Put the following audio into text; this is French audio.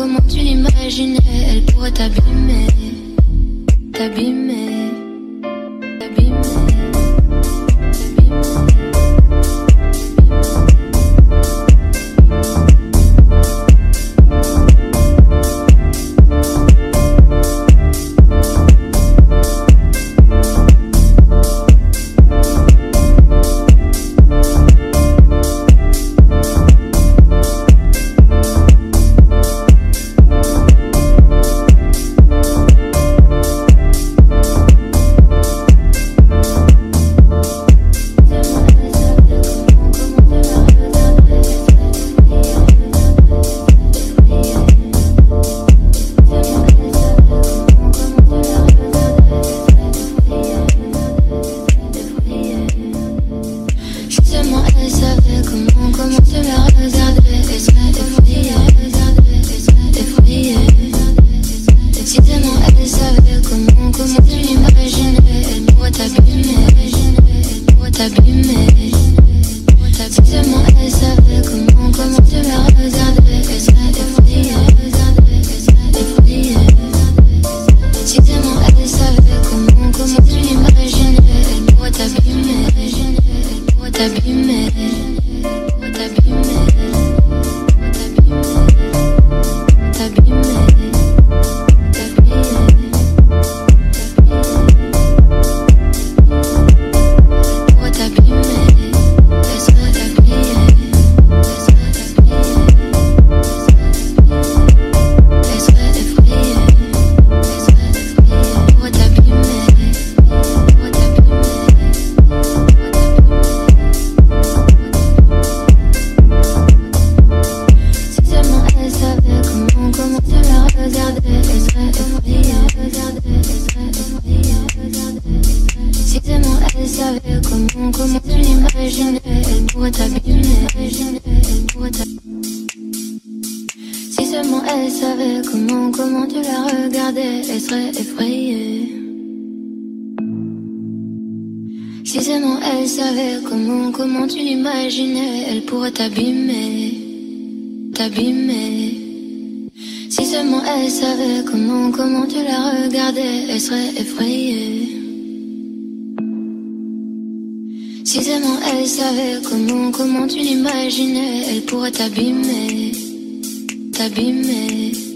Comment tu l'imaginais Elle pourrait t'abîmer, t'abîmer. comment tu la regardais, elle serait effrayée. Si seulement elle savait comment, comment tu l'imaginais, elle pourrait t'abîmer, t'abîmer. Si seulement elle savait comment, comment tu la regardais, elle serait effrayée. Si seulement elle savait comment, comment tu l'imaginais, elle pourrait t'abîmer, t'abîmer.